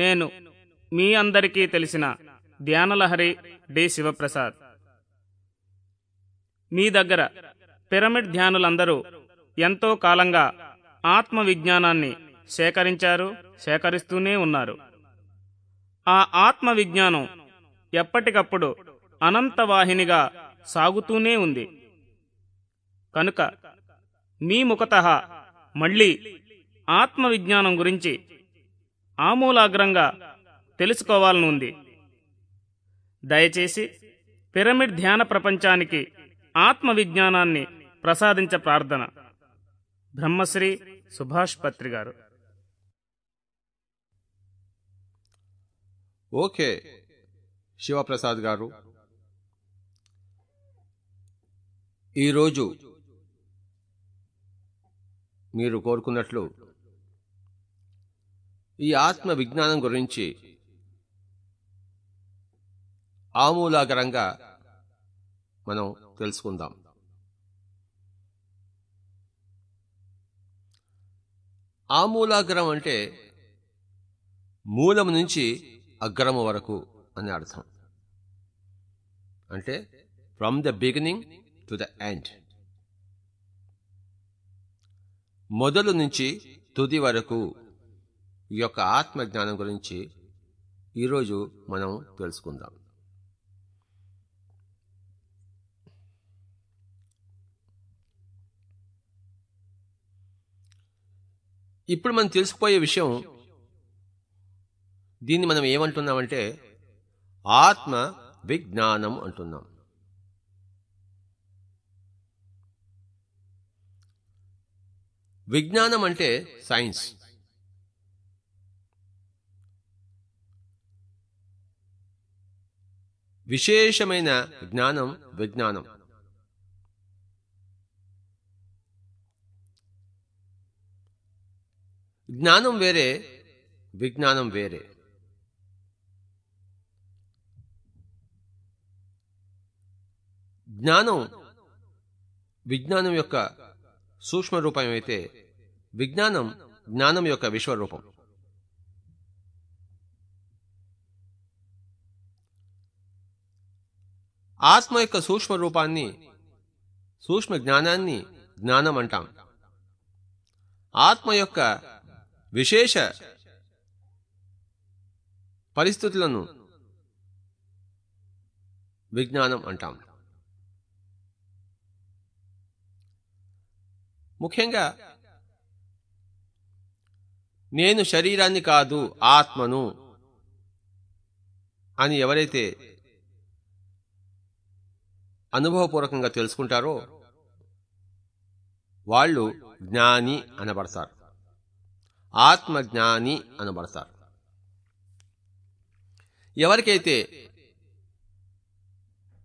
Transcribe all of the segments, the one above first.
నేను మీ అందరికీ తెలిసిన ధ్యానలహరి డి శివప్రసాద్. మీ దగ్గర పిరమిడ్ ధ్యానులందరూ ఎంతో కాలంగా ఆత్మ విజ్ఞానాన్ని సేకరించారు సేకరిస్తూనే ఉన్నారు. ఆ ఆత్మ విజ్ఞానం ఎప్పటికప్పుడు అనంతవాహినిగా సాగుతూనే ఉంది. కనుక మీ ముఖత మళ్ళీ ఆత్మ విజ్ఞానం గురించి ఆమూలాగ్రంగా తెలుసుకోవాలని ఉంది దయచేసి పిరమిడ్ ధ్యాన ప్రపంచానికి ఆత్మ విజ్ఞానాన్ని ప్రసాదించ ప్రార్థన. బ్రహ్మశ్రీ సుభాష్ పత్రి గారు. ఓకే శివప్రసాద్ గారు. ఈరోజు మీరు కోరుకున్నట్లు ఈ ఆత్మ విజ్ఞానం గురించి ఆమూలాగరంగా మనం తెలుసుకుందాం. ఆమూలాగ్రం అంటే మూలం నుంచి అగ్రము వరకు అని అర్థం. అంటే from the beginning to the end మొదలు నుంచి తుది వరకు ఈ యొక్క ఆత్మజ్ఞానం గురించి ఈరోజు మనం తెలుసుకుందాం. ఇప్పుడు మనం తెలుసుకుపోయే విషయం దీన్ని మనం ఏమంటున్నామంటే ఆత్మ విజ్ఞానం అంటున్నాం. విజ్ఞానం అంటే సైన్స్. విశేషమైన జ్ఞానం విజ్ఞానం. జ్ఞానం వేరే విజ్ఞానం వేరే. జ్ఞానం విజ్ఞానం యొక్క సూక్ష్మ రూపం అయితే విజ్ఞానం జ్ఞానం యొక్క విశ్వరూపం. ఆత్మ యొక్క సూక్ష్మ రూపాన్ని సూక్ష్మ జ్ఞానాన్ని జ్ఞానం అంటాం. ఆత్మ యొక్క విశేష పరిస్థితులను విజ్ఞానం అంటాం. ముఖ్యంగా నేను శరీరాన్ని కాదు ఆత్మను అని ఎవరైతే అనుభవపూర్వకంగా తెలుసుకుంటారో వాళ్ళు జ్ఞాని అనబడతారు. ఆత్మజ్ఞాని అనబడతారు. ఎవరికైతే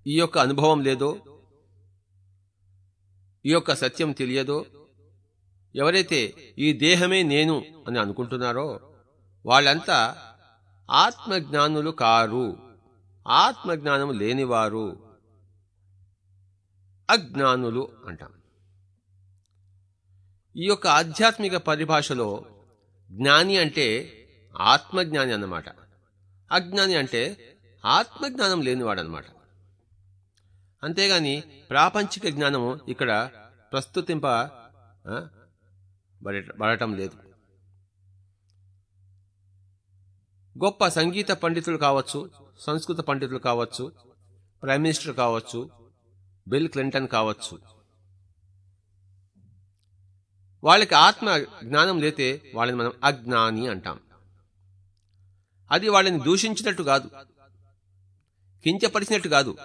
ఈ యొక్క అనుభవం లేదో ఈ యొక్క సత్యం తెలియదో ఎవరైతే ఈ దేహమే నేను అని అనుకుంటున్నారో వాళ్ళంతా ఆత్మజ్ఞానులు కారు. ఆత్మజ్ఞానం లేనివారు. అజ్ఞానులు అంటాం. ఈ యొక్క ఆధ్యాత్మిక పరిభాషలో జ్ఞాని అంటే ఆత్మజ్ఞాని అన్నమాట. అజ్ఞాని అంటే ఆత్మజ్ఞానం లేనివాడనమాట అంతేగాని ప్రాపంచిక జ్ఞానము ఇక్కడ ప్రస్తుతింప బడటం లేదు. గొప్ప సంగీత పండితులు కావచ్చు సంస్కృత పండితులు కావచ్చు ప్రైమ్ మినిస్టర్ కావచ్చు బిల్ క్లింటన్ కావచ్చు. వాళ్ళకి ఆత్మ జ్ఞానం లేతే వాళ్ళని మనం అజ్ఞాని అంటాం. అది వాళ్ళని దూషించినట్టు కాదు. కించపరిచినట్టు కాదు.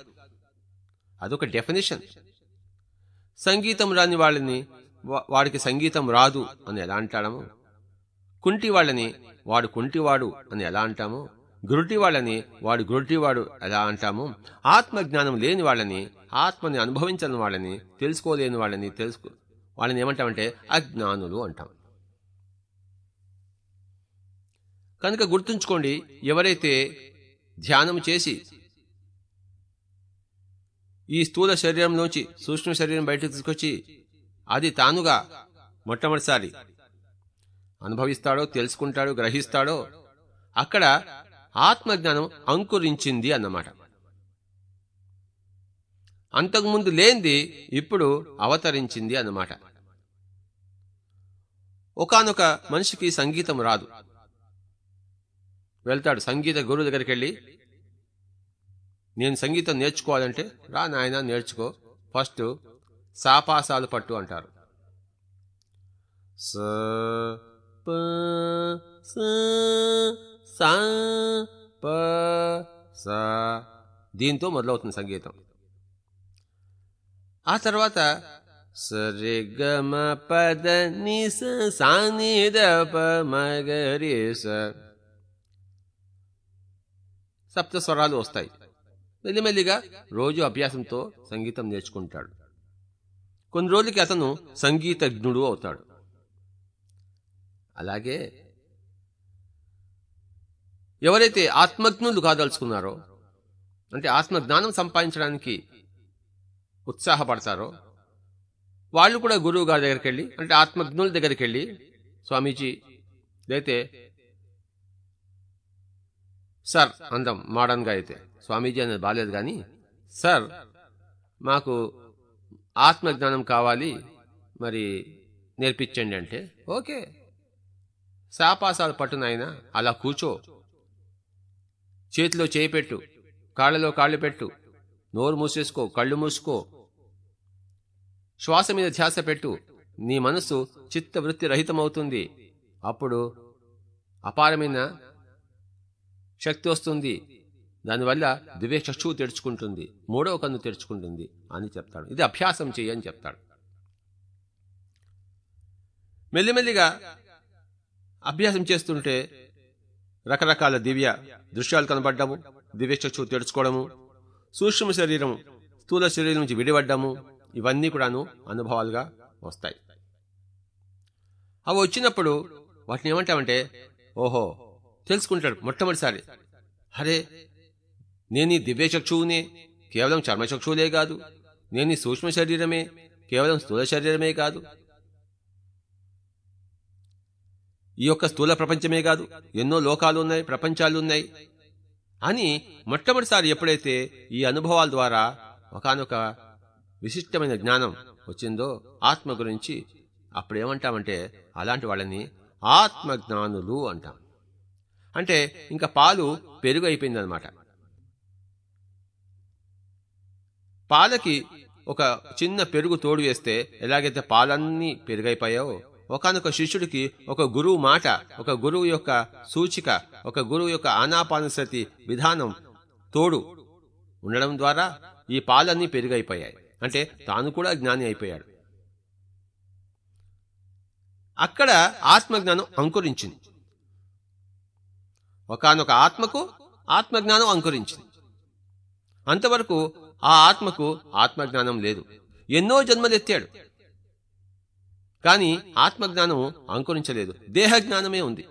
అదొక డెఫినేషన్. సంగీతం రాని వాళ్ళని వాడికి సంగీతం రాదు అని ఎలా అంటాడము? కుంటి వాళ్ళని వాడు కుంటివాడు అని ఎలా అంటాము? గురుటి వాళ్ళని వాడు గురుటివాడు ఎలా అంటాము? ఆత్మజ్ఞానం లేని వాళ్ళని ఆత్మని అనుభవించని వాళ్ళని తెలుసుకోలేని వాళ్ళని తెలుసుకో వాళ్ళని ఏమంటామంటే అజ్ఞానులు అంటాం. కనుక గుర్తుంచుకోండి ఎవరైతే ధ్యానం చేసి ఈ స్థూల శరీరంలోంచి సూక్ష్మ శరీరం బయటకు తీసుకొచ్చి అది తానుగా మొట్టమొదటిసారి అనుభవిస్తాడో తెలుసుకుంటాడో గ్రహిస్తాడో అక్కడ ఆత్మజ్ఞానం అంకురించింది అన్నమాట. అంతకుముందు లేనిది ఇప్పుడు అవతరించింది అన్నమాట. ఒకనొక మనిషికి సంగీతం రాదు. వెళ్తాడు సంగీత గురువు దగ్గరికి వెళ్ళి నేను సంగీతం నేర్చుకోవాలంటే రా నాయన నేర్చుకో ఫస్ట్ సాపాసాలు పట్టు అంటారు. స ప స సా ప స. దీంతో మొదలవుతుంది సంగీతం. ఆ తర్వాత సరిగమ పద నిస సాని మగరి స. సప్త స్వరాలు వస్తాయి. మెల్లిమెల్లిగా రోజు అభ్యాసంతో సంగీతం నేర్చుకుంటాడు. కొన్ని రోజులకి అతను సంగీతజ్ఞుడు అవుతాడు. అలాగే ఎవరైతే ఆత్మజ్ఞులు కాదలుచుకున్నారో అంటే ఆత్మజ్ఞానం సంపాదించడానికి ఉత్సాహపడతారో వాళ్ళు కూడా గురువు గారి దగ్గరికి వెళ్ళి అంటే ఆత్మజ్ఞుల దగ్గరికి వెళ్ళి స్వామీజీ అయితే సార్ అందం మోడర్న్గా అయితే స్వామీజీ అనేది బాలేదు కానీ సార్ మాకు ఆత్మజ్ఞానం కావాలి మరి నేర్పించండి అంటే ఓకే. శాపాసాలు పట్టునైనా అలా కూర్చో. చేతిలో చేయి పెట్టు కాళ్ళలో కాళ్ళు పెట్టు నోరు మూసేసుకో కళ్ళు మూసుకో. శ్వాస మీద ధ్యాస పెట్టు నీ మనస్సు చిత్తవృత్తి రహితమవుతుంది. అప్పుడు అపారమైన శక్తి వస్తుంది. దానివల్ల దివ్య చక్షువు తెరుచుకుంటుంది మూడవ కన్ను తెరుచుకుంటుంది అని చెప్తాడు. ఇది అభ్యాసం చేయని చెప్తాడు. మెల్లిమెల్లిగా అభ్యాసం చేస్తుంటే రకరకాల దివ్య దృశ్యాలు కనబడ్డము దివ్య తెడుచుకోవడము సూక్ష్మ శరీరం స్థూల శరీరం నుంచి విడిపడ్డము ఇవన్నీ కూడాను అనుభవాలుగా వస్తాయి. అవి వచ్చినప్పుడు వాటిని ఏమంటామంటే ఓహో తెలుసుకుంటాడు మొట్టమొదటిసారి. అరే నేను ఈ దివ్య కేవలం చర్మచక్షువులే కాదు నేను ఈ సూక్ష్మ శరీరమే కేవలం స్థూల శరీరమే కాదు ఈ యొక్క స్థూల ప్రపంచమే కాదు ఎన్నో లోకాలు ఉన్నాయి ప్రపంచాలు ఉన్నాయి అని మొట్టమొదటిసారి ఎప్పుడైతే ఈ అనుభవాల ద్వారా ఒకనొక విశిష్టమైన జ్ఞానం వచ్చిందో ఆత్మ గురించి అప్పుడేమంటామంటే అలాంటి వాళ్ళని ఆత్మజ్ఞానులు అంటాం. అంటే ఇంకా పాలు పెరుగు అయిపోయిందనమాట పాలకి ఒక చిన్న పెరుగు తోడు వేస్తే ఎలాగైతే పాలన్నీ పెరుగైపోయావో ఒకనొక శిష్యుడికి ఒక గురువు మాట ఒక గురువు యొక్క సూచిక ఒక గురువు యొక్క ఆనాపానుసతి విధానం తోడు ఉండడం ద్వారా ఈ పాలన్నీ పెరుగైపోయాయి. అంటే తాను కూడా జ్ఞాని అయిపోయాడు. అక్కడ ఆత్మజ్ఞానం అంకురించింది. ఒకనొక ఆత్మకు ఆత్మజ్ఞానం అంకురించింది. అంతవరకు ఆ ఆత్మకు ఆత్మజ్ఞానం లేదు. ఎన్నో జన్మలెత్తాడు. కానీ ఆత్మజ్ఞానం అంకురించలేదు. దేహజ్ఞానమే ఉంది.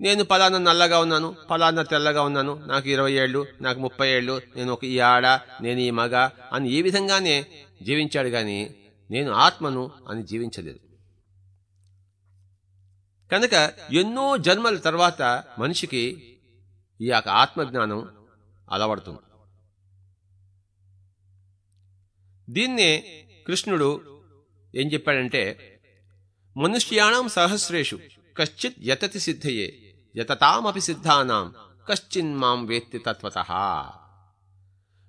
నేను పలానా నల్లగా ఉన్నాను పలానా తెల్లగా ఉన్నాను నాకు ఇరవై ఏళ్ళు నాకు ముప్పై ఏళ్ళు నేను ఒక ఈ ఆడ నేను ఈ మగ అని ఈ విధంగానే జీవించాడు గాని నేను ఆత్మను అని జీవించలేదు. కనుక ఎన్నో జన్మల తర్వాత మనిషికి ఈ యొక్క ఆత్మజ్ఞానం అలవడుతుంది. దీన్నే కృష్ణుడు ఏం చెప్పాడంటే మనుష్యాణం సహస్రేషు కశ్చిత్ యతతి సిద్ధయే యతతామపి సిద్ధానాం కశ్చిన్ మాం వేత్తి తత్వత.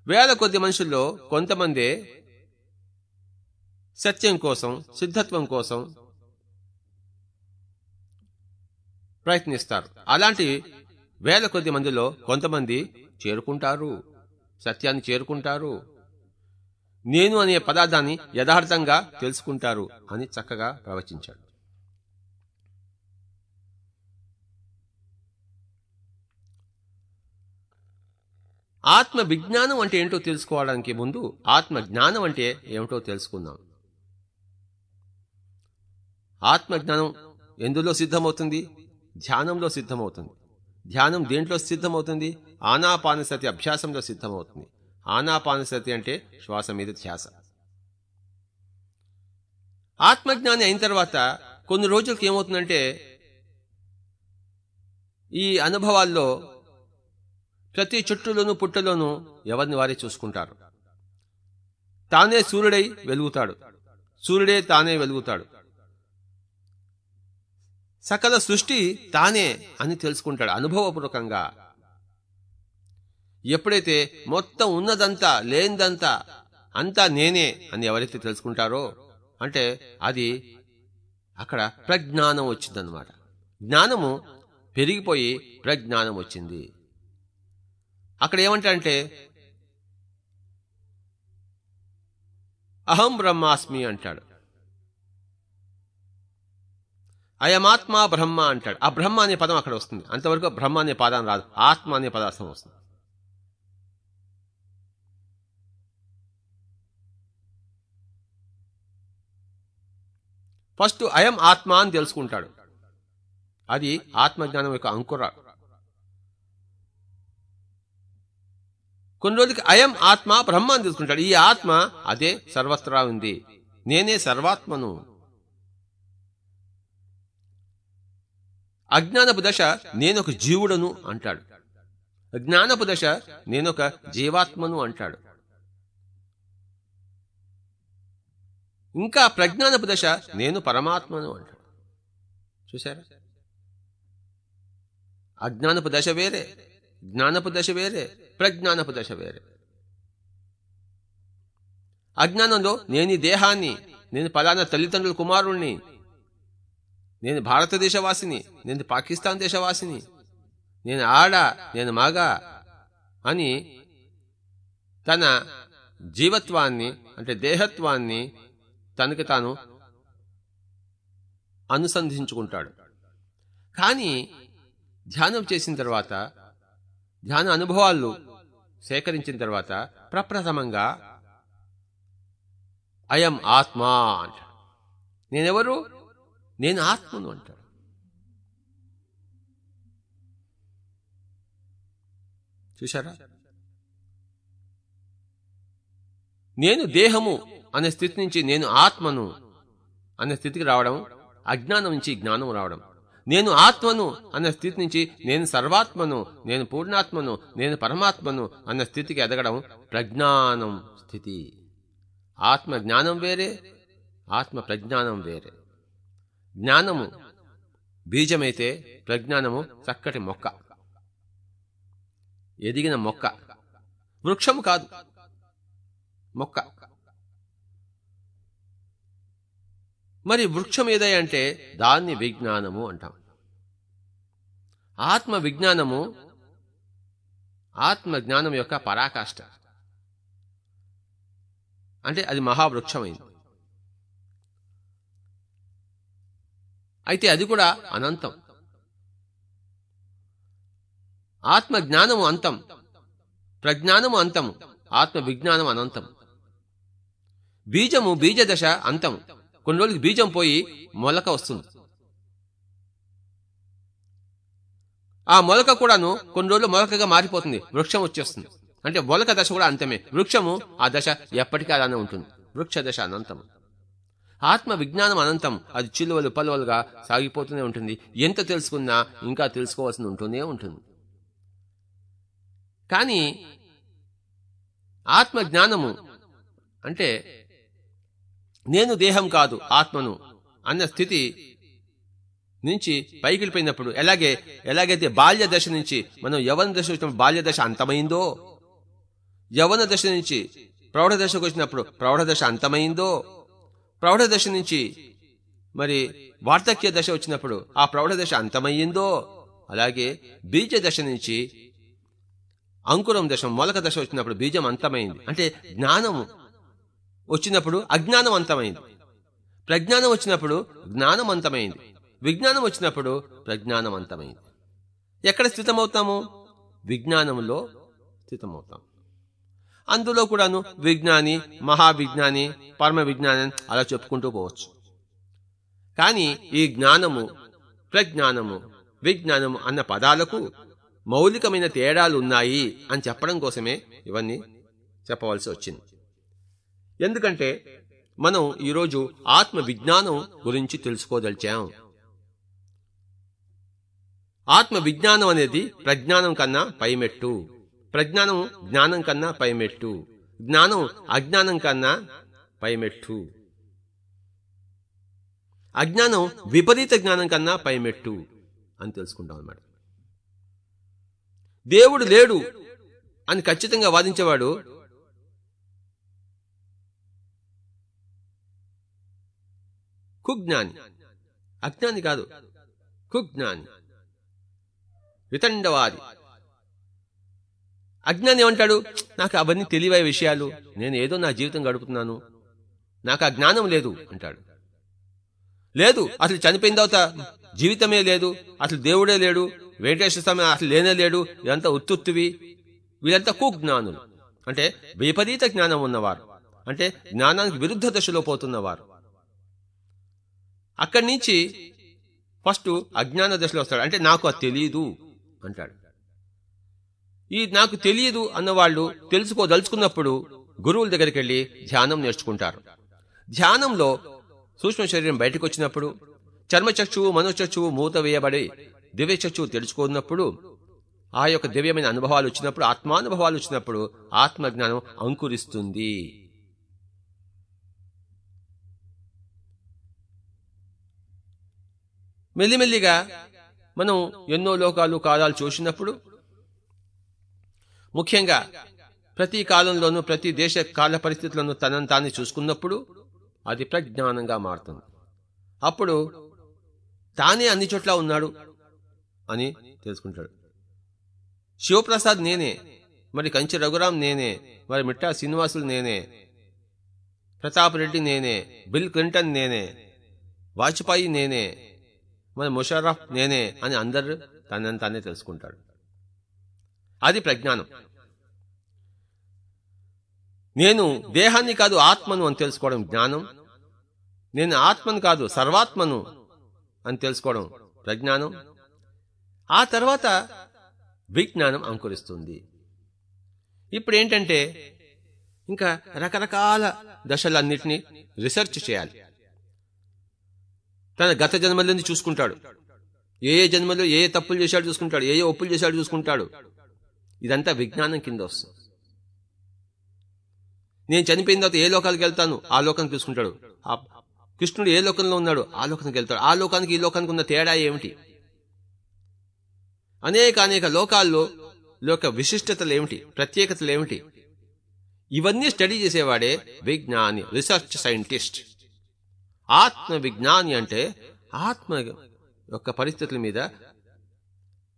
వేల కొద్ది మనుషుల్లో కొంతమంది సత్యం కోసం సిద్ధత్వం కోసం ప్రయత్నిస్తారు. అలాంటి వేల కొద్ది మందిలో కొంతమంది చేరుకుంటారు సత్యాన్ని చేరుకుంటారు నేను అనే పదార్థాన్ని యథార్థంగా తెలుసుకుంటారు అని చక్కగా ప్రవచించాడు. ఆత్మ విజ్ఞానం అంటే ఏంటో తెలుసుకోవడానికి ముందు ఆత్మ జ్ఞానం అంటే ఏమిటో తెలుసుకుందాం. ఆత్మజ్ఞానం ఎందులో సిద్ధమవుతుంది? ధ్యానంలో సిద్ధమవుతుంది. ధ్యానం దేంట్లో సిద్ధమవుతుంది? ఆనాపానసతి అభ్యాసంలో సిద్ధమవుతుంది. ఆనాపానసతి అంటే శ్వాస మీద ధ్యాస. ఆత్మజ్ఞాని అయిన తర్వాత కొన్ని రోజులకి ఏమవుతుందంటే ఈ అనుభవాల్లో ప్రతి చుట్టులోనూ పుట్టలోనూ ఎవరిని వారే చూసుకుంటారు. తానే సూర్యుడై వెలుగుతాడు. సూర్యుడే తానే వెలుగుతాడు. సకల సృష్టి తానే అని తెలుసుకుంటాడు అనుభవపూర్వకంగా. ఎప్పుడైతే మొత్తం ఉన్నదంతా లేనిదంతా అంతా నేనే అని ఎవరైతే తెలుసుకుంటారో అంటే అది అక్కడ ప్రజ్ఞానం వచ్చిందనమాట జ్ఞానము పెరిగిపోయి ప్రజ్ఞానం వచ్చింది. అక్కడ ఏమంటే అహం బ్రహ్మాస్మి అంటాడు. అయమాత్మ బ్రహ్మ అంటాడు. ఆ బ్రహ్మ అనే పదం అక్కడ వస్తుంది. అంతవరకు బ్రహ్మ అనే పదం రాదు. ఆత్మ అనే పదార్థం వస్తుంది. ఫస్ట్ అయం ఆత్మ అని తెలుసుకుంటాడు. అది ఆత్మజ్ఞానం యొక్క అంకుర. కొన్ని రోజులకి అయం ఆత్మ బ్రహ్మ అని తెలుసుకుంటాడు. ఈ ఆత్మ అదే సర్వత్రా ఉంది. నేనే సర్వాత్మను. అజ్ఞానపు దశ నేనొక జీవుడను అంటాడు. జ్ఞానపు దశ నేనొక జీవాత్మను అంటాడు. ఇంకా ప్రజ్ఞానపు దశ నేను పరమాత్మను అంటాడు చూశారా? అజ్ఞానపు దశ వేరే జ్ఞానపు దశ వేరే ప్రజ్ఞానపు దశ వేరే. అజ్ఞానంలో నేను ఈ దేహాన్ని నేను పలానా తల్లిదండ్రుల కుమారుణ్ణి నేను భారతదేశవాసిని నేను పాకిస్తాన్ దేశవాసిని నేను ఆడ నేను మగ అని తన జీవత్వాన్ని అంటే దేహత్వాన్ని తనకి తాను అనుసంధించుకుంటాడు. కానీ ధ్యానం చేసిన తర్వాత ధ్యాన అనుభవాలు సేకరించిన తర్వాత ప్రప్రథమంగా అయం ఆత్మ అంటాడు. నేనెవరు? నేను ఆత్మను అంటాడు. చూశారా? నేను దేహము అనే స్థితి నుంచి నేను ఆత్మను అనే స్థితికి రావడం అజ్ఞానం నుంచి జ్ఞానం రావడం. నేను ఆత్మను అనే స్థితి నుంచి నేను సర్వాత్మను నేను పూర్ణాత్మను నేను పరమాత్మను అన్న స్థితికి ఎదగడం ప్రజ్ఞానం స్థితి. ఆత్మ జ్ఞానం వేరే ఆత్మ ప్రజ్ఞానం వేరే. జ్ఞానము బీజమైతే ప్రజ్ఞానము చక్కటి మొక్క. ఎదిగిన మొక్క. వృక్షము కాదు మొక్క. మరి వృక్షం ఏదై అంటే దాన్ని విజ్ఞానము అంటాం. ఆత్మ విజ్ఞానము ఆత్మ జ్ఞానం యొక్క పరాకాష్ట. అంటే అది మహావృక్షమైంది. అయితే అది కూడా అనంతం. ఆత్మ జ్ఞానము అంతం. ప్రజ్ఞానము అంతము ఆత్మ విజ్ఞానం అనంతం. బీజము బీజదశ అంతం. కొన్ని రోజులకి బీజం పోయి మొలక వస్తుంది. ఆ మొలక కూడాను కొన్ని రోజులు మొలకగా మారిపోతుంది వృక్షం వచ్చేస్తుంది. అంటే మొలక దశ కూడా అంతమే. వృక్షము ఆ దశ ఎప్పటికీ అలానే ఉంటుంది. వృక్ష దశ అనంతం ఆత్మ విజ్ఞానం అనంతం. అది చిలువలు పలువలుగా సాగిపోతూనే ఉంటుంది. ఎంత తెలుసుకున్నా ఇంకా తెలుసుకోవాల్సి ఉంటూనే ఉంటుంది. కానీ ఆత్మ జ్ఞానము అంటే నేను దేహం కాదు ఆత్మను అన్న స్థితి నుంచి పైకి వెళ్ళిపోయినప్పుడు ఎలాగే ఎలాగైతే బాల్య దశ నుంచి మనం యవన దశ వచ్చినప్పుడు బాల్య దశ అంతమైందో యవన దశ నుంచి ప్రౌఢ దశకు వచ్చినప్పుడు ప్రౌఢ దశ అంతమైందో ప్రౌఢ దశ నుంచి మరి వార్ధక్య దశ వచ్చినప్పుడు ఆ ప్రౌఢ దశ అంతమయ్యిందో అలాగే బీజ దశ నుంచి అంకురం దశ మొలక దశ వచ్చినప్పుడు బీజం అంతమైంది. అంటే జ్ఞానము వచ్చినప్పుడు అజ్ఞానం అంతమైంది ప్రజ్ఞానం వచ్చినప్పుడు జ్ఞానం అంతమైంది విజ్ఞానం వచ్చినప్పుడు ప్రజ్ఞానం అంతమైంది ఎక్కడ స్థితమవుతాము? విజ్ఞానంలో స్థితమవుతాం. అందులో కూడాను విజ్ఞాని మహావిజ్ఞాని పరమ విజ్ఞాని అలా చెప్పుకుంటూ పోవచ్చు. కానీ ఈ జ్ఞానము ప్రజ్ఞానము విజ్ఞానము అన్న పదాలకు మౌలికమైన తేడాలు ఉన్నాయి అని చెప్పడం కోసమే ఇవన్నీ చెప్పవలసి వచ్చింది. ఎందుకంటే మనం ఈరోజు ఆత్మ విజ్ఞానం గురించి తెలుసుకోదలిచాం. ఆత్మ విజ్ఞానం అనేది ప్రజ్ఞానం కన్నా పైమెట్టు. ప్రజ్ఞానం జ్ఞానం కన్నా పైమెట్టు. జ్ఞానం అజ్ఞానం కన్నా పైమెట్టు. అజ్ఞానం విపరీత జ్ఞానం కన్నా పైమెట్టు అని తెలుసుకుంటాం అన్నమాట. దేవుడు లేడు అని ఖచ్చితంగా వాదించేవాడు కుజ్ఞాని అజ్ఞాని కాదు కుజ్ఞాని వితండవాది అజ్ఞాని ఏమంటాడు నాకు అవన్నీ తెలివై విషయాలు నేను ఏదో నా జీవితం గడుపుతున్నాను నాకు ఆ జ్ఞానం లేదు అంటాడు లేదు అసలు చనిపోయిన తర్వాత జీవితమే లేదు అసలు దేవుడే లేడు వెంకటేశ్వర స్వామి అసలు లేనే లేడు ఇదంతా ఉత్తుత్తువి వీళ్ళంతా కుజ్ఞానులు అంటే విపరీత జ్ఞానం ఉన్నవారు అంటే జ్ఞానానికి విరుద్ధ దశలో పోతున్నవారు అక్కడి నుంచి ఫస్ట్ అజ్ఞాన దశలో వస్తాడు. అంటే నాకు అది తెలియదు అంటాడు. ఈ నాకు తెలియదు అన్నవాళ్ళు తెలుసుకోదలుచుకున్నప్పుడు గురువుల దగ్గరికి వెళ్ళి ధ్యానం నేర్చుకుంటారు. ధ్యానంలో సూక్ష్మ శరీరం బయటకు వచ్చినప్పుడు చర్మచక్షువు మనోచక్షువు మూత వేయబడి దివ్యచక్షువు తెలుసుకున్నప్పుడు ఆ యొక్క దివ్యమైన అనుభవాలు వచ్చినప్పుడు ఆత్మానుభవాలు వచ్చినప్పుడు ఆత్మజ్ఞానం అంకురిస్తుంది. మెల్లిమెల్లిగా మనం ఎన్నో లోకాలు కాలాలు చూసినప్పుడు ముఖ్యంగా ప్రతి కాలంలోనూ ప్రతి దేశ కాల పరిస్థితులను తనను తాను చూసుకున్నప్పుడు అది ప్రజ్ఞానంగా మారుతుంది. అప్పుడు తానే అన్ని చోట్ల ఉన్నాడు అని తెలుసుకుంటాడు. శివప్రసాద్ నేనే మరి కంచి రఘురాం నేనే మరి మిట్టా శ్రీనివాసులు నేనే ప్రతాప్ రెడ్డి నేనే బిల్ క్లింటన్ నేనే వాజ్పేయి నేనే మన ముషర్రఫ్ నేనే అని అందరు తనని తానే తెలుసుకుంటాడు. అది ప్రజ్ఞానం. నేను దేహాన్ని కాదు ఆత్మను అని తెలుసుకోవడం జ్ఞానం. నేను ఆత్మను కాదు సర్వాత్మను అని తెలుసుకోవడం ప్రజ్ఞానం. ఆ తర్వాత విజ్ఞానం అంకురిస్తుంది. ఇప్పుడు ఏంటంటే ఇంకా రకరకాల దశలన్నిటినీ రీసెర్చ్ చేయాలి. తన గత జన్మలని చూసుకుంటాడు. ఏ ఏ జన్మలో ఏ ఏ తప్పులు చేశాడు చూసుకుంటాడు. ఏ ఏ ఒప్పులు చేశాడు చూసుకుంటాడు. ఇదంతా విజ్ఞానం కింద వస్తుంది. నేను చనిపోయిన తర్వాత ఏ లోకాలకు వెళ్తాను? ఆ లోకానికి చూసుకుంటాడు. ఆ కృష్ణుడు ఏ లోకంలో ఉన్నాడు? ఆ లోకానికి వెళ్తాడు. ఆ లోకానికి ఈ లోకానికి ఉన్న తేడా ఏమిటి? అనేక అనేక లోకాల్లో లోక విశిష్టతలు ఏమిటి? ప్రత్యేకతలు ఏమిటి? ఇవన్నీ స్టడీ చేసేవాడే విజ్ఞాని రీసెర్చ్ సైంటిస్ట్. ఆత్మ విజ్ఞాని అంటే ఆత్మ యొక్క పరిస్థితుల మీద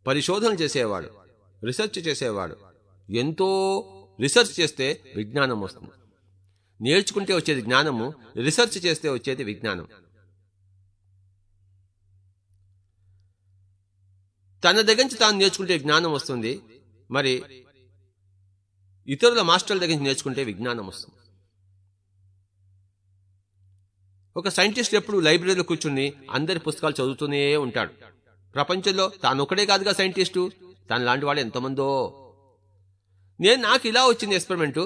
పరిశోధన చేసేవాడు రీసెర్చ్ చేసేవాడు. ఎంతో రీసెర్చ్ చేస్తే విజ్ఞానం వస్తుంది. నేర్చుకుంటే వచ్చేది జ్ఞానము రీసెర్చ్ చేస్తే వచ్చేది విజ్ఞానం. తన దగ్గర నుంచి తాను నేర్చుకుంటే జ్ఞానం వస్తుంది మరి ఇతరుల మాస్టర్ల దగ్గర నుంచి నేర్చుకుంటే విజ్ఞానం వస్తుంది. ఒక సైంటిస్ట్ ఎప్పుడు లైబ్రరీలో కూర్చుని అందరి పుస్తకాలు చదువుతూనే ఉంటాడు. ప్రపంచంలో తాను కాదుగా సైంటిస్టు. తన లాంటి వాడు ఎంతమందో. నేను నాకు ఇలా వచ్చింది ఎక్స్పెరిమెంట్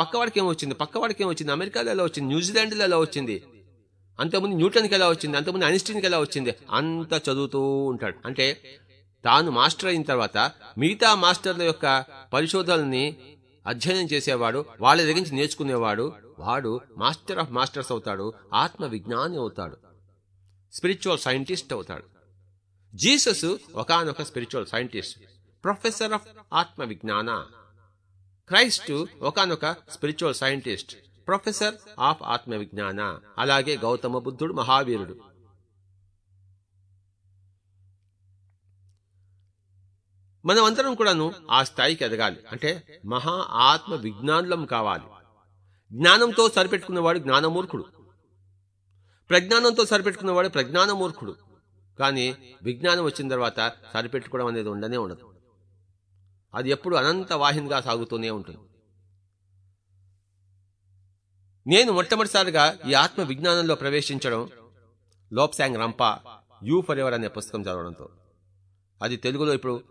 పక్కవాడికి ఏమొచ్చింది పక్కవాడికి ఏమొచ్చింది అమెరికాలో ఎలా వచ్చింది? న్యూజిలాండ్లో ఎలా వచ్చింది? అంతకుముందు న్యూటన్కి ఎలా వచ్చింది? అంతకుముందు ఐన్స్టీన్కి ఎలా వచ్చింది? అంత చదువుతూ ఉంటాడు. అంటే తాను మాస్టర్ అయిన తర్వాత మిగతా మాస్టర్ల యొక్క పరిశోధనల్ని అధ్యయనం చేసేవాడు వాళ్ళ దగ్గర నుంచి నేర్చుకునేవాడు వాడు మాస్టర్ ఆఫ్ మాస్టర్స్ అవుతాడు ఆత్మ విజ్ఞాని అవుతాడు స్పిరిచువల్ సైంటిస్ట్ అవుతాడు. జీసస్ ఒకనొక స్పిరిచువల్ సైంటిస్ట్ ప్రొఫెసర్ ఆఫ్ ఆత్మ విజ్ఞాన క్రైస్ట్ ఒకనొక స్పిరిచువల్ సైంటిస్ట్ ప్రొఫెసర్ ఆఫ్ ఆత్మ విజ్ఞాన అలాగే గౌతమ బుద్ధుడు మహావీరుడు. మనం అందరం కూడాను ఆ స్థాయికి ఎదగాలి. అంటే మహా ఆత్మ విజ్ఞానులం కావాలి. జ్ఞానంతో సరిపెట్టుకున్నవాడు జ్ఞానమూర్ఖుడు. ప్రజ్ఞానంతో సరిపెట్టుకున్నవాడు ప్రజ్ఞానమూర్ఖుడు. కానీ విజ్ఞానం వచ్చిన తర్వాత సరిపెట్టుకోవడం అనేది ఉండనే ఉండదు. అది ఎప్పుడు అనంత వాహినిగా సాగుతూనే ఉంటుంది. నేను మొట్టమొదటిసారిగా ఈ ఆత్మ విజ్ఞానంలో ప్రవేశించడం లోప్సాంగ్ రంప యూ ఫర్ ఎవర్ అనే పుస్తకం చదవడంతో. అది తెలుగులో ఇప్పుడు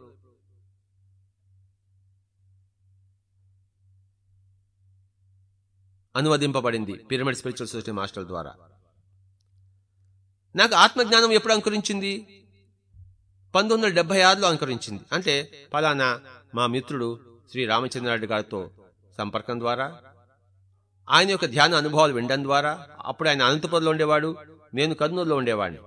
అనువదింపబడింది పిరమిడ్ స్పిరిచువల్ సొసైటీ మాస్టర్ ద్వారా. నాకు ఆత్మజ్ఞానం ఎప్పుడు అంకురించింది? పంతొమ్మిది వందల డెబ్బై ఆరులో అంకరించింది. అంటే ఫలానా మా మిత్రుడు శ్రీ రామచంద్రారెడ్డి గారితో సంపర్కం ద్వారా ఆయన యొక్క ధ్యాన అనుభవాలు వినడం ద్వారా అప్పుడు ఆయన అనంతపురంలో ఉండేవాడు నేను కర్నూలులో ఉండేవాడిని.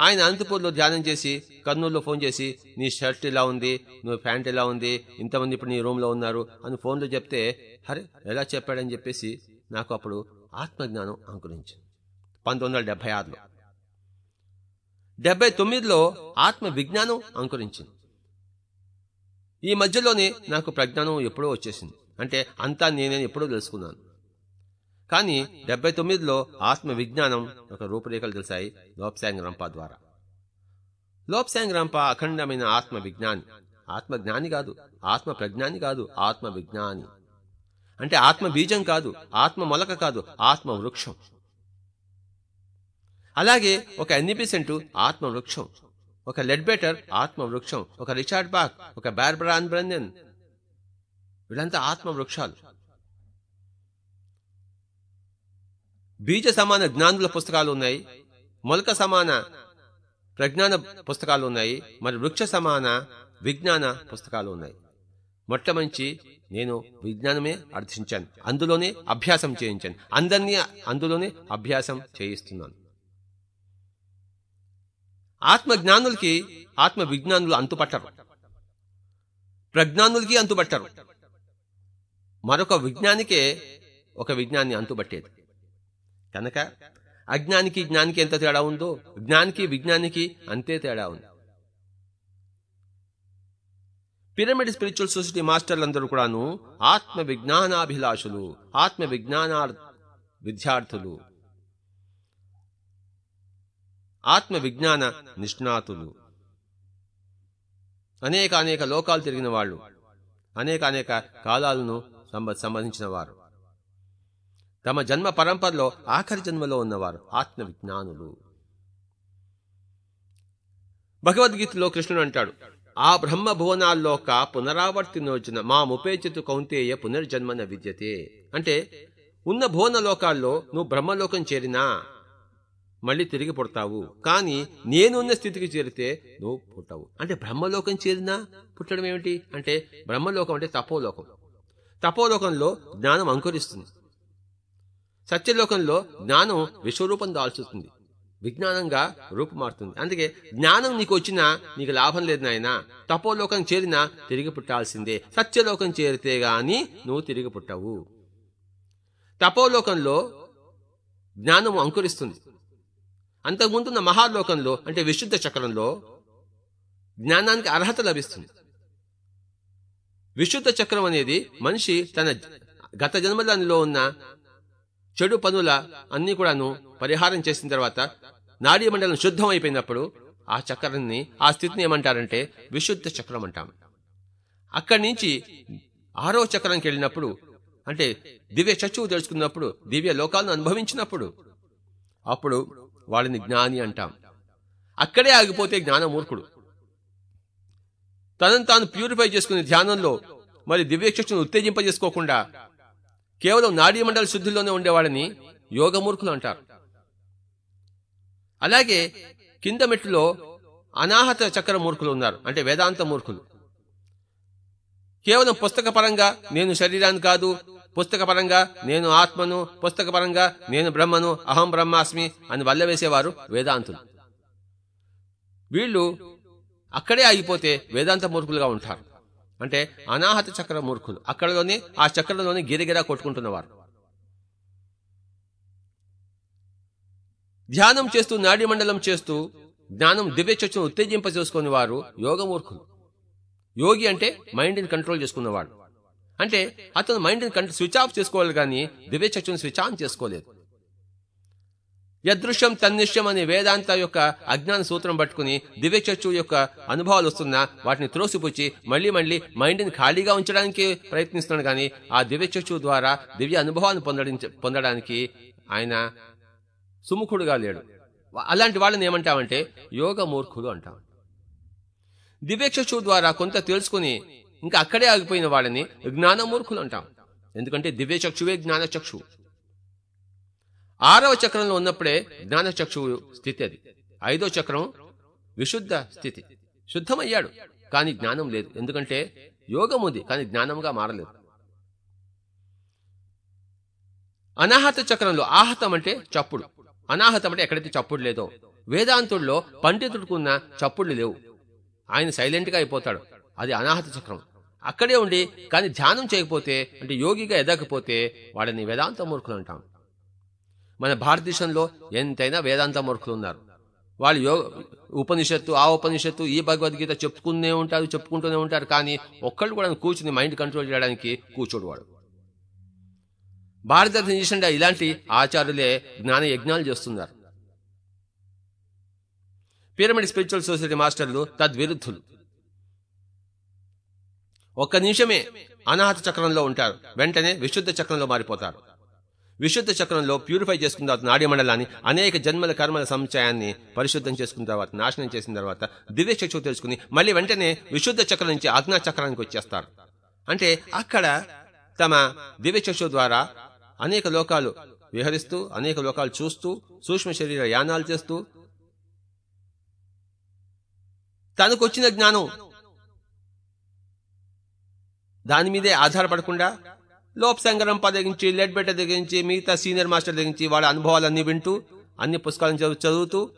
ఆయన అనంతపూర్లో ధ్యానం చేసి కర్నూలులో ఫోన్ చేసి నీ షర్ట్ ఇలా ఉంది నువ్వు ప్యాంట్ ఇలా ఉంది ఇంతమంది ఇప్పుడు నీ రూమ్లో ఉన్నారు అని ఫోన్లో చెప్తే హరే ఎలా చెప్పాడని చెప్పేసి నాకు అప్పుడు ఆత్మజ్ఞానం అంకురించింది. పంతొమ్మిది వందల డెబ్బై ఆరులో. డెబ్బై తొమ్మిదిలో ఆత్మ విజ్ఞానం అంకురించింది. ఈ మధ్యలోనే నాకు ప్రజ్ఞానం ఎప్పుడో వచ్చేసింది. అంటే అంతా నేనే ఎప్పుడో తెలుసుకున్నాను. కానీ డెబ్బై తొమ్మిదిలో ఆత్మ విజ్ఞానం ఒక రూపురేఖలు తెలిసాయి లోప్సాంగ్ రంప ద్వారా. లోప్సాంగ్ రంప అఖండమైన ఆత్మ విజ్ఞాని ఆత్మ జ్ఞాని కాదు ఆత్మ ప్రజ్ఞాని కాదు ఆత్మ విజ్ఞాని అంటే ఆత్మ బీజం కాదు ఆత్మ మొలక కాదు ఆత్మ వృక్షం అలాగే ఒక ఎన్నిపిసెంట్ ఆత్మ వృక్షం ఒక లెడ్బెటర్ ఆత్మ వృక్షం ఒక రిచార్డ్ బాక్ ఒక బార్బరాన్ బ్రెన్నెన్ వీళ్ళంతా ఆత్మ వృక్షాలు బీజ సమాన జ్ఞానుల పుస్తకాలు ఉన్నాయి మొలక సమాన ప్రజ్ఞాన పుస్తకాలు ఉన్నాయి మరి వృక్ష సమాన విజ్ఞాన పుస్తకాలు ఉన్నాయి. మొట్టమంచి నేను విజ్ఞానమే అర్థించాను అందులోనే అభ్యాసం చేయించాను అందరినీ అందులోనే అభ్యాసం చేయిస్తున్నాను. ఆత్మ జ్ఞానులకి ఆత్మ విజ్ఞానులు అంతుపట్టరు ప్రజ్ఞానులకి అంతుపట్టరు. మరొక విజ్ఞానికే ఒక విజ్ఞాన్ని అంతుబట్టేది కనుక అజ్ఞానికి జ్ఞానికి ఎంత తేడా ఉందో జ్ఞానికి విజ్ఞానికి అంతే తేడా ఉంది. పిరమిడ్ స్పిరిచువల్ సొసైటీ మాస్టర్లందరూ కూడాను ఆత్మ విజ్ఞానాభిలాషులు ఆత్మ విజ్ఞానా విద్యార్థులు ఆత్మ విజ్ఞాన నిష్ణాతులు. అనేక అనేక లోకాలు తిరిగిన వాళ్ళు అనేక అనేక కాలాలను సంబంధించిన వారు. తమ జన్మ పరంపరలో ఆఖరి జన్మలో ఉన్నవారు ఆత్మ విజ్ఞానులు భగవద్గీతలో కృష్ణుడు అంటాడు ఆ బ్రహ్మ భువనాల్లోక పునరావర్తినోచన మా ముపేచితు కౌంతేయ పునర్జన్మన విద్యతే. అంటే ఉన్న భువన లోకాల్లో నువ్వు బ్రహ్మలోకం చేరినా మళ్ళీ తిరిగి పుడతావు. కానీ నేనున్న స్థితికి చేరితే నువ్వు పుట్టవు. అంటే బ్రహ్మలోకం చేరినా పుట్టడం ఏమిటి? అంటే బ్రహ్మలోకం అంటే తపోలోకం. తపోలోకంలో జ్ఞానం అంకురిస్తుంది. సత్యలోకంలో జ్ఞానం విశ్వరూపం దాల్చుతుంది. విజ్ఞానంగా రూపుమారుతుంది. అందుకే జ్ఞానం నీకు వచ్చినా నీకు లాభం లేదు నాయన. తపోలోకం చేరినా తిరిగి పుట్టాల్సిందే. సత్యలోకం చేరితే గాని నువ్వు తిరిగి పుట్టవు. తపోలోకంలో జ్ఞానం అంకురిస్తుంది. అంతకుముందున్న మహాలోకంలో అంటే విశుద్ధ చక్రంలో జ్ఞానానికి అర్హత లభిస్తుంది. విశుద్ధ చక్రం అనేది మనిషి తన గత జన్మలలో ఉన్న చెడు పనుల అన్ని కూడాను పరిహారం చేసిన తర్వాత నాడీ మండలం శుద్ధం అయిపోయినప్పుడు ఆ చక్రాన్ని ఆ స్థితిని ఏమంటారంటే విశుద్ధ చక్రం అంటాం. అక్కడి నుంచి ఆరో చక్రానికి వెళ్ళినప్పుడు అంటే దివ్య చచ్చువు తెలుసుకున్నప్పుడు దివ్య లోకాలను అనుభవించినప్పుడు అప్పుడు వాళ్ళని జ్ఞాని అంటాం. అక్కడే ఆగిపోతే జ్ఞానమూర్ఖుడు తనను తాను ప్యూరిఫై చేసుకునే ధ్యానంలో మరి దివ్యచక్షును ఉత్తేజింపజేసుకోకుండా కేవలం నాడీమండల శుద్ధిలోనే ఉండేవాడని యోగమూర్ఖులు అంటారు. అలాగే కింద మెట్టులో అనాహత చక్ర మూర్ఖులు ఉన్నారు. అంటే వేదాంత మూర్ఖులు. కేవలం పుస్తక పరంగా నేను శరీరాన్ని కాదు పుస్తక పరంగా నేను ఆత్మను పుస్తక పరంగా నేను బ్రహ్మను అహం బ్రహ్మాస్మి అని వల్లవేసేవారు వేదాంతులు. వీళ్ళు అక్కడే ఆగిపోతే వేదాంత మూర్ఖులుగా ఉంటారు. అంటే అనాహత చక్ర మూర్ఖులు. అక్కడలోనే ఆ చక్రంలోనే గిరిగిరా కొట్టుకుంటున్నవారు. ధ్యానం చేస్తూ నాడీ మండలం చేస్తూ జ్ఞానం దివ్య ఉత్తేజింపజేసుకుని ఉత్తేజింప వారు యోగమూర్ఖులు యోగి అంటే మైండ్ని కంట్రోల్ చేసుకున్నవాడు. అంటే అతను మైండ్ని స్విచ్ ఆఫ్ చేసుకోవాలి కానీ దివ్య స్విచ్ ఆన్ చేసుకోలేదు. యదృశ్యం తన్నిశ్యం అనే వేదాంత యొక్క అజ్ఞాన సూత్రం పట్టుకుని దివ్య చర్చు యొక్క అనుభవాలు వస్తున్నా వాటిని త్రోసిపుచ్చి మళ్ళీ మళ్ళీ మైండ్ని ఖాళీగా ఉంచడానికి ప్రయత్నిస్తున్నాడు కానీ ఆ దివ్య చర్చు ద్వారా దివ్య అనుభవాన్ని పొందడించ పొందడానికి ఆయన సుముఖుడుగా లేడు. అలాంటి వాళ్ళని ఏమంటామంటే యోగ మూర్ఖులు అంటాం. దివ్యచక్షు ద్వారా కొంత తెలుసుకుని ఇంకా అక్కడే ఆగిపోయిన వాళ్ళని జ్ఞానమూర్ఖులు అంటాం. ఎందుకంటే దివ్యచక్షువే జ్ఞానచక్షు ఆరవ చక్రంలో ఉన్నప్పుడే జ్ఞానచక్షువు స్థితి అది. ఐదో చక్రం విశుద్ధ స్థితి. శుద్ధమయ్యాడు కానీ జ్ఞానం లేదు. ఎందుకంటే యోగం ఉంది కానీ జ్ఞానంగా మారలేదు. అనాహత చక్రంలో ఆహతం అంటే చప్పుడు. అనాహతం అంటే ఎక్కడైతే చప్పుడు లేదో. వేదాంతుల్లో పండితుడుకున్న చప్పుళ్ళు లేవు. ఆయన సైలెంట్గా అయిపోతాడు. అది అనాహత చక్రం. అక్కడే ఉండి కానీ ధ్యానం చేయకపోతే అంటే యోగిగా ఎదగకపోతే వాడిని వేదాంత మూర్ఖులు అంటాం. మన భారతదేశంలో ఎంతైనా వేదాంత మూర్ఖులు ఉన్నారు. వాళ్ళు యో ఉపనిషత్తు ఆ ఉపనిషత్తు ఈ భగవద్గీత చెప్పుకునే ఉంటారు చెప్పుకుంటూనే ఉంటారు కానీ ఒక్కళ్ళు కూడా కూర్చుని మైండ్ కంట్రోల్ చేయడానికి కూర్చోడు వాడు. భారతదేశంలో ఇలాంటి ఆచార్యులే జ్ఞాన యజ్ఞాలు చేస్తున్నారు. పిరమిడ్ స్పిరిచువల్ సొసైటీ మాస్టర్లు తద్విరుద్ధులు. ఒక్క నిమిషమే అనాహత చక్రంలో ఉంటారు వెంటనే విశుద్ధ చక్రంలో మారిపోతారు. విశుద్ధ చక్రంలో ప్యూరిఫై చేసుకున్న తర్వాత నాడీ మండలాన్ని అనేక జన్మల కర్మల సంచయాన్ని పరిశుద్ధం చేసుకున్న తర్వాత నాశనం చేసిన తర్వాత దివ్య చక్షు తెలుసుకుని మళ్ళీ వెంటనే విశుద్ధ చక్రం నుంచి ఆజ్ఞా చక్రానికి వచ్చేస్తారు. అంటే అక్కడ తమ దివ్య చక్షు ద్వారా అనేక లోకాలు విహరిస్తూ అనేక లోకాలు చూస్తూ సూక్ష్మ శరీర యానాలు చేస్తూ తనకు వచ్చిన జ్ఞానం దాని మీదే ఆధారపడకుండా లోప్ సంగరం పదగించి లెడ్ బెట్ట దగ్గరించి మిగతా సీనియర్ మాస్టర్ దగ్గరించి వాళ్ళ అనుభవాలన్నీ వింటూ అన్ని పుస్తకాలను చదువు చదువుతూ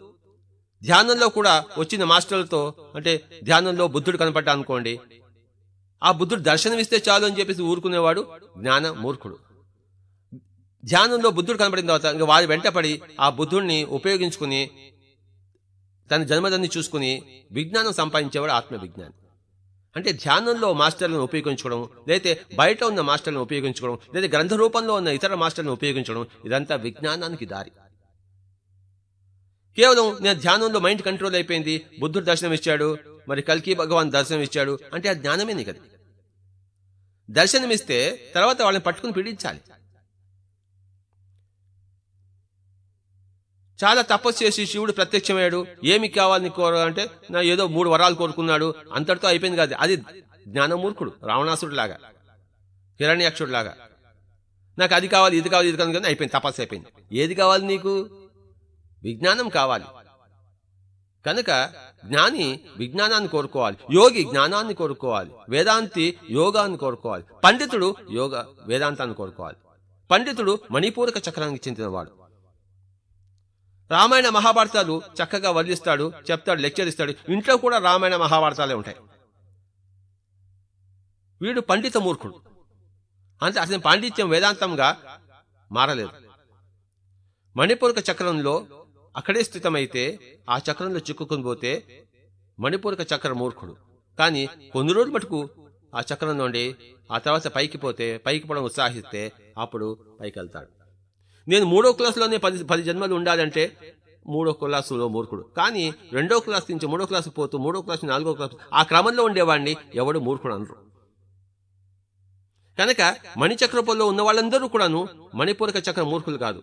ధ్యానంలో కూడా వచ్చిన మాస్టర్లతో అంటే ధ్యానంలో బుద్ధుడు కనపడ్డా అనుకోండి. ఆ బుద్ధుడు దర్శనమిస్తే చాలు అని చెప్పేసి ఊరుకునేవాడు జ్ఞాన మూర్ఖుడు. ధ్యానంలో బుద్ధుడు కనపడిన తర్వాత ఇంకా వారి వెంటపడి ఆ బుద్ధుడిని ఉపయోగించుకుని తన జన్మదాన్ని చూసుకుని విజ్ఞానం సంపాదించేవాడు ఆత్మ విజ్ఞానం అంటే ధ్యానంలో మాస్టర్లను ఉపయోగించుకోవడం లేదా బయట ఉన్న మాస్టర్లను ఉపయోగించుకోవడం లేదా గ్రంథ రూపంలో ఉన్న ఇతర మాస్టర్లను ఉపయోగించడం ఇదంతా విజ్ఞానానికి దారి. కేవలం నేను ధ్యానంలో మైండ్ కంట్రోల్ అయిపోయింది బుద్ధుడు దర్శనం ఇచ్చాడు మరి కల్కి భగవాన్ దర్శనం ఇచ్చాడు అంటే ఆ జ్ఞానమే నీకు అది దర్శనమిస్తే తర్వాత వాళ్ళని పట్టుకుని పీడించాలి. చాలా తపస్సు చేసి శివుడు ప్రత్యక్షమయ్యాడు. ఏమి కావాలని కోరాలంటే నా ఏదో మూడు వరాలు కోరుకున్నాడు. అంతటితో అయిపోయింది కాదు. అది జ్ఞానమూర్ఖుడు రావణాసుడు లాగా హిరణ్యాక్షుడు లాగా నాకు అది కావాలి ఇది కావాలి ఇది కావాలి కానీ అయిపోయింది తపస్సు అయిపోయింది. ఏది కావాలి నీకు? విజ్ఞానం కావాలి. కనుక జ్ఞాని విజ్ఞానాన్ని కోరుకోవాలి. యోగి జ్ఞానాన్ని కోరుకోవాలి. వేదాంతి యోగాన్ని కోరుకోవాలి. పండితుడు యోగ వేదాంతాన్ని కోరుకోవాలి. పండితుడు మణిపూరక చక్రానికి చెందినవాడు. రామాయణ మహాభారతాలు చక్కగా వర్ణిస్తాడు చెప్తాడు లెక్చర్ ఇస్తాడు. ఇంట్లో కూడా రామాయణ మహాభారతాలే ఉంటాయి. వీడు పండిత మూర్ఖుడు. అంటే అతని పాండిత్యం వేదాంతంగా మారలేదు. మణిపూరక చక్రంలో అక్కడే స్థితమైతే ఆ చక్రంలో చిక్కుకుని పోతే మణిపూరక చక్ర మూర్ఖుడు. కానీ కొన్ని రోజులు మటుకు ఆ చక్రం నుండి ఆ తర్వాత పైకి పోతే పైకి పోవడం ఉత్సాహిస్తే అప్పుడు పైకి వెళ్తాడు నేను మూడో క్లాసులోనే పది పది జన్మలు ఉండాలంటే మూడో క్లాసులో మూర్ఖుడు. కానీ రెండో క్లాస్ నుంచి మూడో క్లాసు పోతూ మూడో క్లాస్ నాలుగో క్లాస్ ఆ క్రమంలో ఉండేవాడిని ఎవడు మూర్ఖుడు అనరు. కనుక మణిచక్రపుల్లో ఉన్న వాళ్ళందరూ కూడాను మణిపూరక చక్ర మూర్ఖులు కాదు.